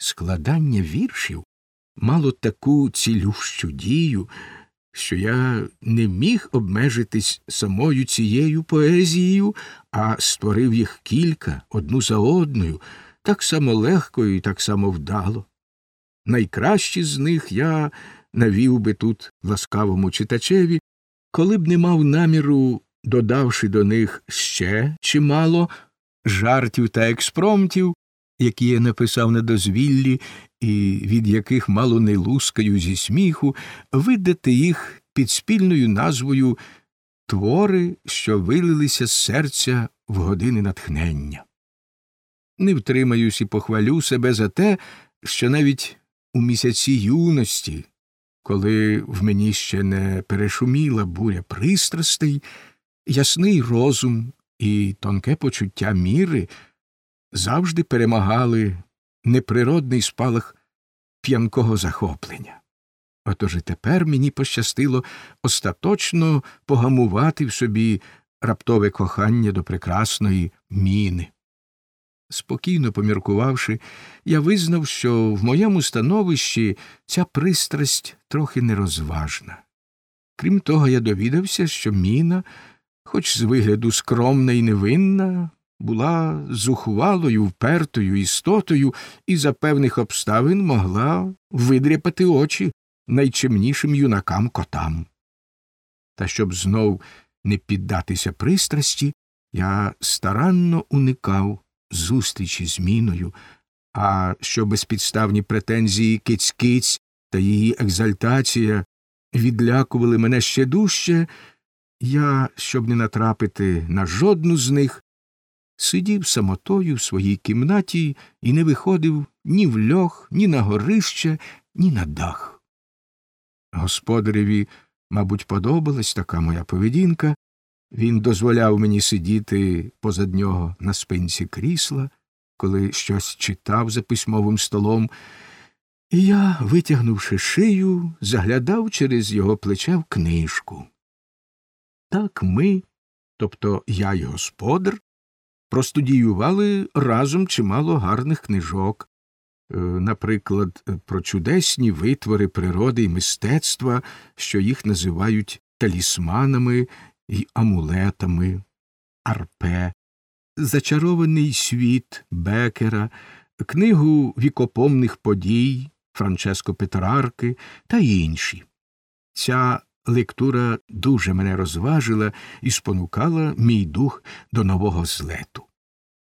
складання віршів мало таку цілющу дію, що я не міг обмежитись самою цією поезією, а створив їх кілька одну за одною, так само легко і так само вдало. Найкращі з них я навів би тут ласкавому читачеві, коли б не мав наміру, додавши до них ще чимало жартів та експромтів, які я написав на дозвіллі, і від яких мало не лускаю зі сміху, видати їх під спільною назвою Твори, що вилилися з серця в години натхнення. Не втримаюсь і похвалю себе за те, що навіть у місяці юності, коли в мені ще не перешуміла буря пристрастей, ясний розум і тонке почуття міри завжди перемагали неприродний спалах п'янкого захоплення. Отож і тепер мені пощастило остаточно погамувати в собі раптове кохання до прекрасної міни. Спокійно поміркувавши, я визнав, що в моєму становищі ця пристрасть трохи нерозважна. Крім того, я довідався, що міна, хоч з вигляду скромна і невинна, була зухвалою, впертою істотою і за певних обставин могла видряпати очі найчемнішим юнакам котам. Та щоб знов не піддатися пристрасті, я старанно уникав зустрічі з міною, а що безпідставні претензії киць-киць та її екзальтація відлякували мене ще дужче, я, щоб не натрапити на жодну з них, сидів самотою в своїй кімнаті і не виходив ні в льох, ні на горище, ні на дах. Господареві, мабуть, подобалась така моя поведінка, він дозволяв мені сидіти позад нього на спинці крісла, коли щось читав за письмовим столом, і я, витягнувши шию, заглядав через його плече в книжку. Так ми, тобто я й господар, простудіювали разом чимало гарних книжок, е, наприклад, про чудесні витвори природи і мистецтва, що їх називають талісманами і амулетами, арпе, Зачарований світ Бекера, книгу вікопомних подій Франческо Петрарки та інші. Ця лектура дуже мене розважила і спонукала мій дух до нового злету.